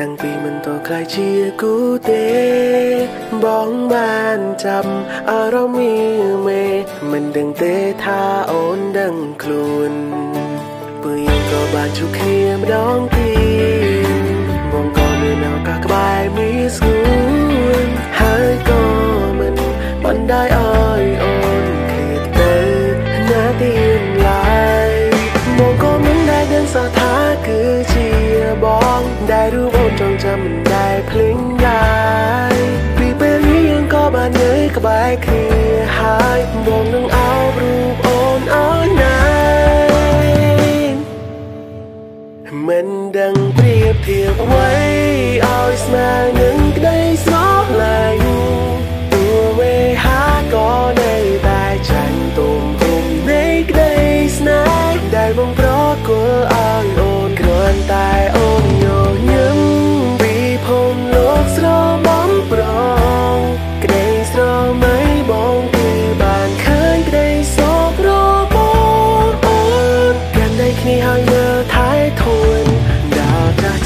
តាំងពីមិនតខ្លាយជាគូទេ បងបានចាំអារម្មណ៍មេមិនដឹងទេថាអូនដឹងខ្លួនព្រោះយើងក៏បានជួបគ្នាម្ដងទៀតបងក៏មានឱកាសក្បែរមីស្គូនហើយក៏មិនបានដែរអើយអូនគិតទៅណាទៀតឡើយបងក៏មិនដែរដឹងសោះថាគឺជាបងដែលរូ មិនដែលភ្លេចដែរពីពេលនេះយើងក៏បាននៅក្បែរគ្នាហើយបងនឹងអោបរូបអូនអើយណាមិនដឹងប្រៀបធៀបអ្វីឲ្យស្មើនឹងក្តីស្រឡាញ់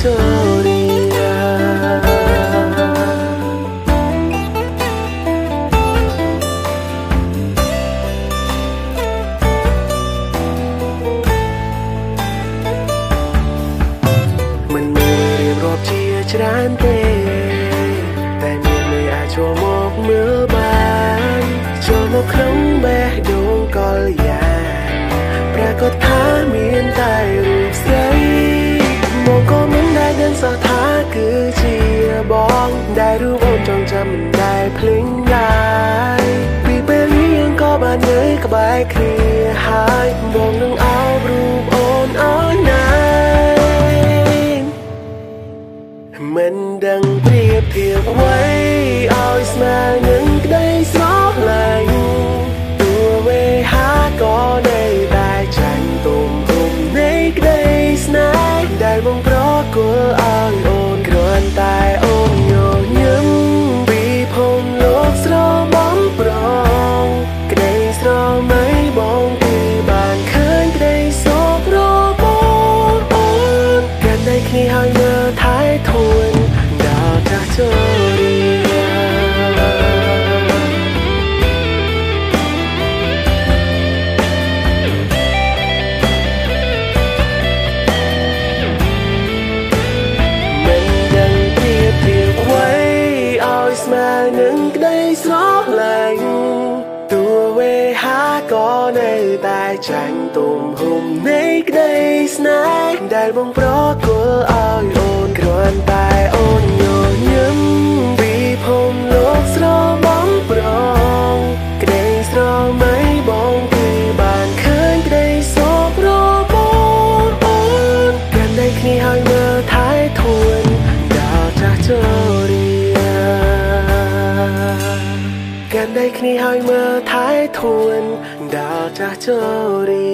ចាស់ចូលរីមិនមានរៀបរាប់ជាច្រើនទេតែមានមិនអាចចូលមកមើលបានចូលមកក្នុងបេះដូងកលយ៉ាងប្រកាសថាមាន មិនដែលភ្លេចដែរពីពេលនេះយើងក៏បាននៅក្បែរគ្នាហើយបងនឹងអោបរូ ចាញ់ទុំហុំនៃក្តីស្នេហ៍ដែលបងប្រគល់ឲ្យអូនគ្រាន់តែអូនញញឹមពីភូមិលោកស្របំប្រងក្តីស្រមៃបងគឺបានឃើញក្តីសោករបស់អូនកាន់ដៃគ្នាហើយមើលថែធួនដល់ចាស់ចូលរៀកាន់ដៃគ្នាហើយមើលថែធួន ដល់ចាស់ចូលរៀ